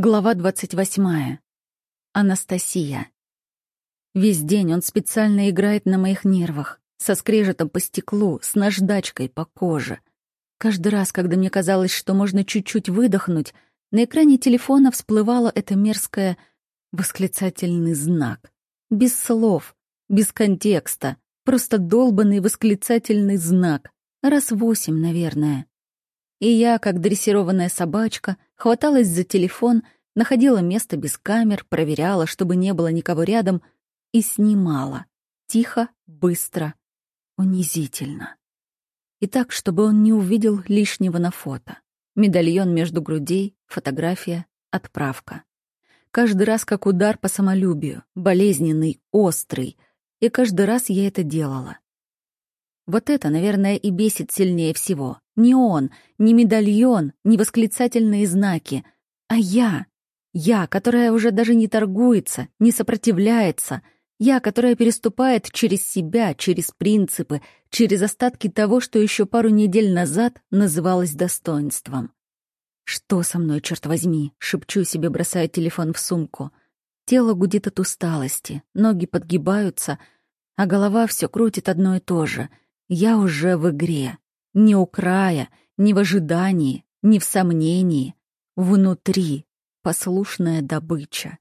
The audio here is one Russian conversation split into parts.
Глава 28. Анастасия. Весь день он специально играет на моих нервах, со скрежетом по стеклу, с наждачкой по коже. Каждый раз, когда мне казалось, что можно чуть-чуть выдохнуть, на экране телефона всплывало это мерзкое восклицательный знак. Без слов, без контекста, просто долбанный восклицательный знак. Раз восемь, наверное. И я, как дрессированная собачка, хваталась за телефон, находила место без камер, проверяла, чтобы не было никого рядом, и снимала. Тихо, быстро, унизительно. И так, чтобы он не увидел лишнего на фото. Медальон между грудей, фотография, отправка. Каждый раз как удар по самолюбию, болезненный, острый. И каждый раз я это делала. Вот это, наверное, и бесит сильнее всего. Не он, не медальон, не восклицательные знаки, а я. Я, которая уже даже не торгуется, не сопротивляется. Я, которая переступает через себя, через принципы, через остатки того, что еще пару недель назад называлось достоинством. «Что со мной, черт возьми?» — шепчу себе, бросая телефон в сумку. Тело гудит от усталости, ноги подгибаются, а голова все крутит одно и то же — я уже в игре. Не у края, не в ожидании, не в сомнении. Внутри. Послушная добыча.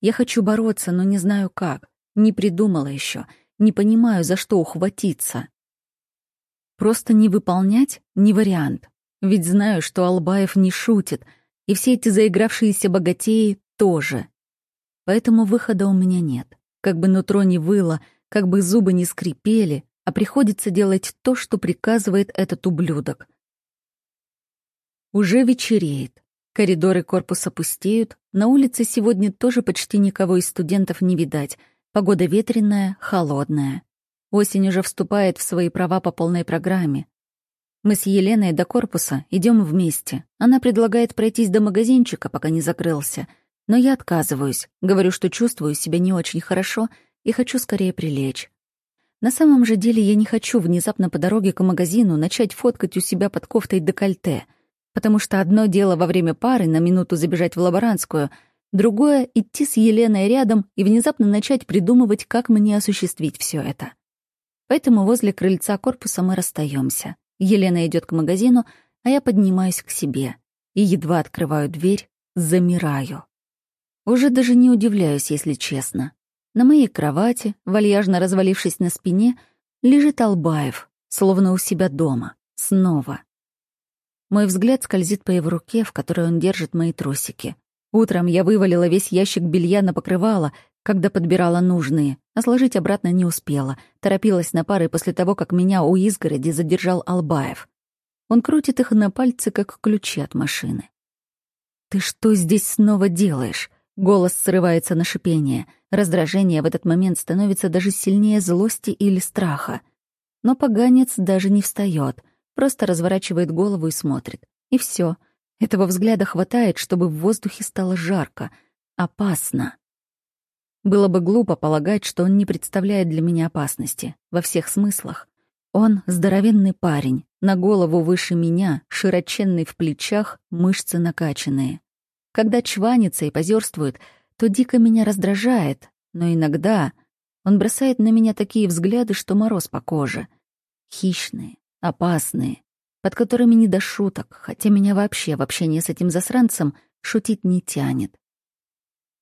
Я хочу бороться, но не знаю как. Не придумала еще. Не понимаю, за что ухватиться. Просто не выполнять — не вариант. Ведь знаю, что Албаев не шутит, и все эти заигравшиеся богатеи тоже. Поэтому выхода у меня нет. Как бы нутро не выло, как бы зубы не скрипели, а приходится делать то, что приказывает этот ублюдок. Уже вечереет. Коридоры корпуса пустеют, на улице сегодня тоже почти никого из студентов не видать. Погода ветреная, холодная. Осень уже вступает в свои права по полной программе. Мы с Еленой до корпуса идем вместе. Она предлагает пройтись до магазинчика, пока не закрылся. Но я отказываюсь, говорю, что чувствую себя не очень хорошо и хочу скорее прилечь. На самом же деле я не хочу внезапно по дороге к магазину начать фоткать у себя под кофтой декольте, потому что одно дело во время пары на минуту забежать в лаборантскую, другое — идти с Еленой рядом и внезапно начать придумывать, как мне осуществить все это. Поэтому возле крыльца корпуса мы расстаемся. Елена идет к магазину, а я поднимаюсь к себе. И едва открываю дверь, замираю. Уже даже не удивляюсь, если честно. На моей кровати, вальяжно развалившись на спине, лежит Албаев, словно у себя дома. Снова. Мой взгляд скользит по его руке, в которой он держит мои трусики. Утром я вывалила весь ящик белья на покрывало, когда подбирала нужные, а сложить обратно не успела. Торопилась на пары после того, как меня у изгороди задержал Албаев. Он крутит их на пальце, как ключи от машины. «Ты что здесь снова делаешь?» Голос срывается на шипение. Раздражение в этот момент становится даже сильнее злости или страха. Но поганец даже не встает, просто разворачивает голову и смотрит. И все. Этого взгляда хватает, чтобы в воздухе стало жарко, опасно. Было бы глупо полагать, что он не представляет для меня опасности. Во всех смыслах. Он — здоровенный парень, на голову выше меня, широченный в плечах, мышцы накачанные. Когда чванится и позерствует, то дико меня раздражает, но иногда он бросает на меня такие взгляды, что мороз по коже. Хищные, опасные, под которыми не до шуток, хотя меня вообще в общении с этим засранцем шутить не тянет.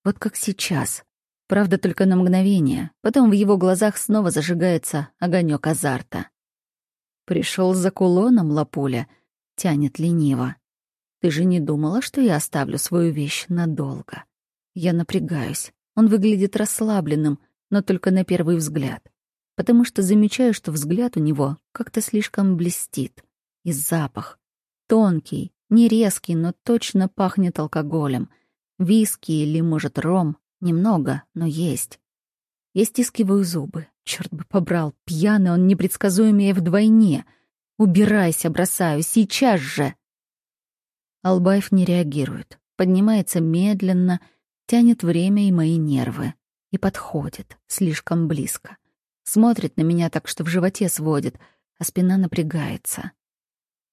Вот как сейчас. Правда, только на мгновение. Потом в его глазах снова зажигается огонек азарта. Пришел за кулоном, Лапуля, тянет лениво. Ты же не думала, что я оставлю свою вещь надолго? Я напрягаюсь. Он выглядит расслабленным, но только на первый взгляд. Потому что замечаю, что взгляд у него как-то слишком блестит. И запах. Тонкий, не резкий, но точно пахнет алкоголем. Виски или, может, ром. Немного, но есть. Я стискиваю зубы. Черт бы побрал, пьяный он непредсказуемее вдвойне. Убирайся, бросаю, сейчас же. Албаев не реагирует. Поднимается медленно, тянет время и мои нервы. И подходит, слишком близко. Смотрит на меня так, что в животе сводит, а спина напрягается.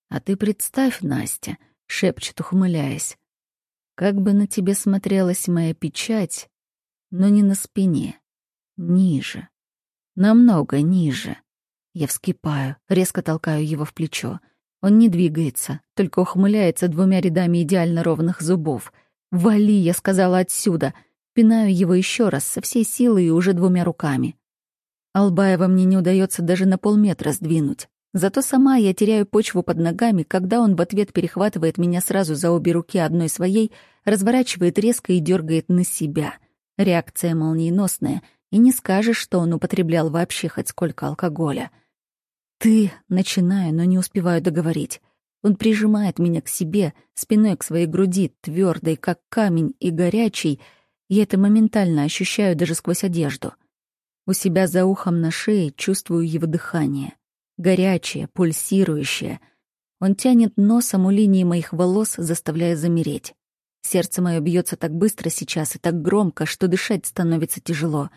«А ты представь, Настя», — шепчет, ухмыляясь, Как бы на тебе смотрелась моя печать, но не на спине. Ниже. Намного ниже. Я вскипаю, резко толкаю его в плечо. Он не двигается, только ухмыляется двумя рядами идеально ровных зубов. «Вали!» — я сказала отсюда. Пинаю его еще раз, со всей силой и уже двумя руками. Албаева мне не удается даже на полметра сдвинуть. Зато сама я теряю почву под ногами, когда он в ответ перехватывает меня сразу за обе руки одной своей, разворачивает резко и дергает на себя. Реакция молниеносная, и не скажешь, что он употреблял вообще хоть сколько алкоголя. «Ты...» — начинаю, но не успеваю договорить. Он прижимает меня к себе, спиной к своей груди, твердой, как камень, и горячий. Я это моментально ощущаю даже сквозь одежду. У себя за ухом на шее чувствую его дыхание горячее, пульсирующее. Он тянет носом у линии моих волос, заставляя замереть. Сердце мое бьется так быстро сейчас и так громко, что дышать становится тяжело.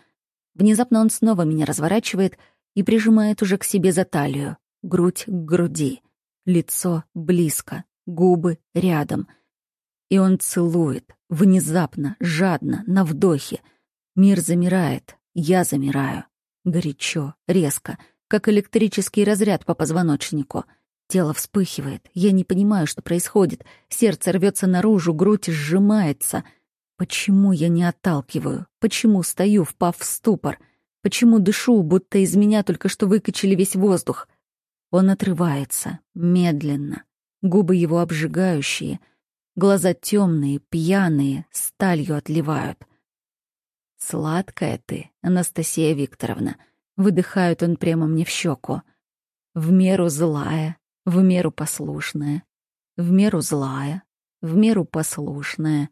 Внезапно он снова меня разворачивает и прижимает уже к себе за талию, грудь к груди, лицо близко, губы рядом. И он целует, внезапно, жадно, на вдохе. Мир замирает, я замираю. Горячо, резко — как электрический разряд по позвоночнику. Тело вспыхивает. Я не понимаю, что происходит. Сердце рвется наружу, грудь сжимается. Почему я не отталкиваю? Почему стою, впав в ступор? Почему дышу, будто из меня только что выкачали весь воздух? Он отрывается, медленно. Губы его обжигающие. Глаза темные, пьяные, сталью отливают. «Сладкая ты, Анастасия Викторовна», Выдыхает он прямо мне в щеку. В меру злая, в меру послушная, в меру злая, в меру послушная,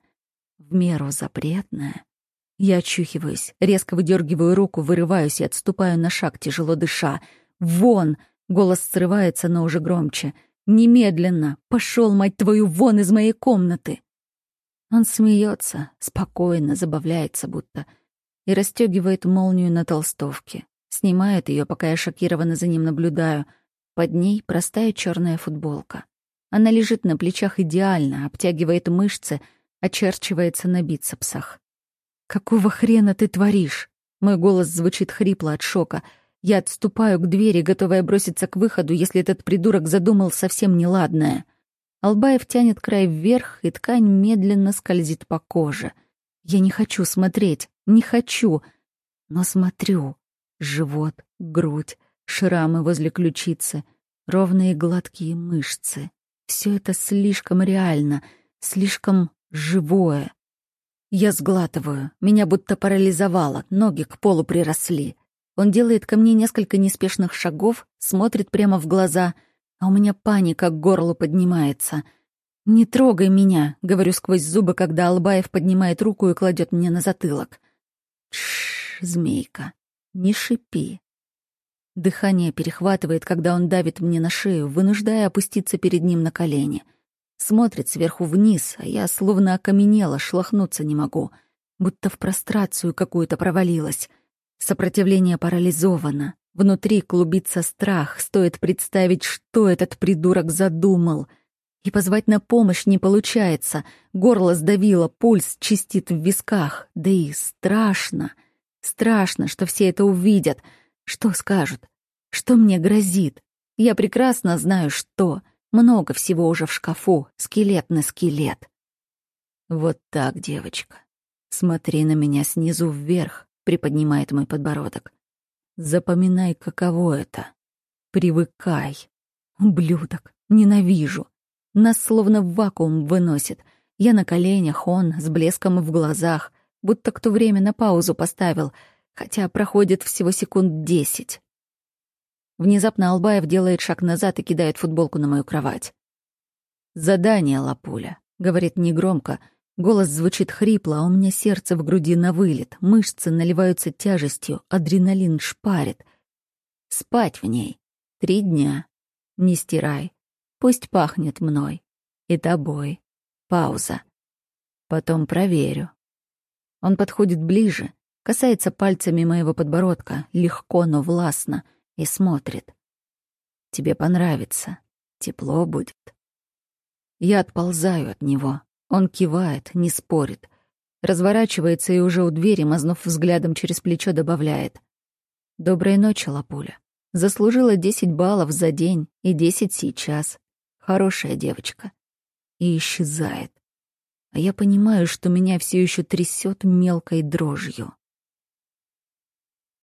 в меру запретная. Я очухиваюсь, резко выдергиваю руку, вырываюсь и отступаю на шаг, тяжело дыша. «Вон!» — голос срывается, но уже громче. «Немедленно! Пошел, мать твою, вон из моей комнаты!» Он смеется, спокойно, забавляется будто, и расстегивает молнию на толстовке. Снимает ее, пока я шокированно за ним наблюдаю. Под ней простая черная футболка. Она лежит на плечах идеально, обтягивает мышцы, очерчивается на бицепсах. «Какого хрена ты творишь?» Мой голос звучит хрипло от шока. Я отступаю к двери, готовая броситься к выходу, если этот придурок задумал совсем неладное. Албаев тянет край вверх, и ткань медленно скользит по коже. Я не хочу смотреть, не хочу, но смотрю. Живот, грудь, шрамы возле ключицы, ровные гладкие мышцы. Все это слишком реально, слишком живое. Я сглатываю, меня будто парализовало, ноги к полу приросли. Он делает ко мне несколько неспешных шагов, смотрит прямо в глаза, а у меня паника к горлу поднимается. «Не трогай меня», — говорю сквозь зубы, когда Албаев поднимает руку и кладет мне на затылок. Тш, змейка. Не шипи. Дыхание перехватывает, когда он давит мне на шею, вынуждая опуститься перед ним на колени. Смотрит сверху вниз, а я словно окаменела, шлахнуться не могу, будто в прострацию какую-то провалилась. Сопротивление парализовано. Внутри клубится страх, стоит представить, что этот придурок задумал. И позвать на помощь не получается. Горло сдавило, пульс чистит в висках. Да и страшно. Страшно, что все это увидят. Что скажут? Что мне грозит? Я прекрасно знаю, что. Много всего уже в шкафу. Скелет на скелет. Вот так, девочка. Смотри на меня снизу вверх, приподнимает мой подбородок. Запоминай, каково это. Привыкай. Ублюдок. Ненавижу. Нас словно в вакуум выносит. Я на коленях, он с блеском в глазах — будто кто время на паузу поставил, хотя проходит всего секунд десять. Внезапно Албаев делает шаг назад и кидает футболку на мою кровать. «Задание, Лапуля», — говорит негромко. Голос звучит хрипло, а у меня сердце в груди на вылет, мышцы наливаются тяжестью, адреналин шпарит. Спать в ней. Три дня. Не стирай. Пусть пахнет мной. И тобой. Пауза. Потом проверю. Он подходит ближе, касается пальцами моего подбородка, легко, но властно, и смотрит. «Тебе понравится. Тепло будет». Я отползаю от него. Он кивает, не спорит. Разворачивается и уже у двери, мазнув взглядом через плечо, добавляет. «Доброй ночи, Лапуля. Заслужила 10 баллов за день и 10 сейчас. Хорошая девочка». И исчезает. А я понимаю, что меня все еще трясет мелкой дрожью.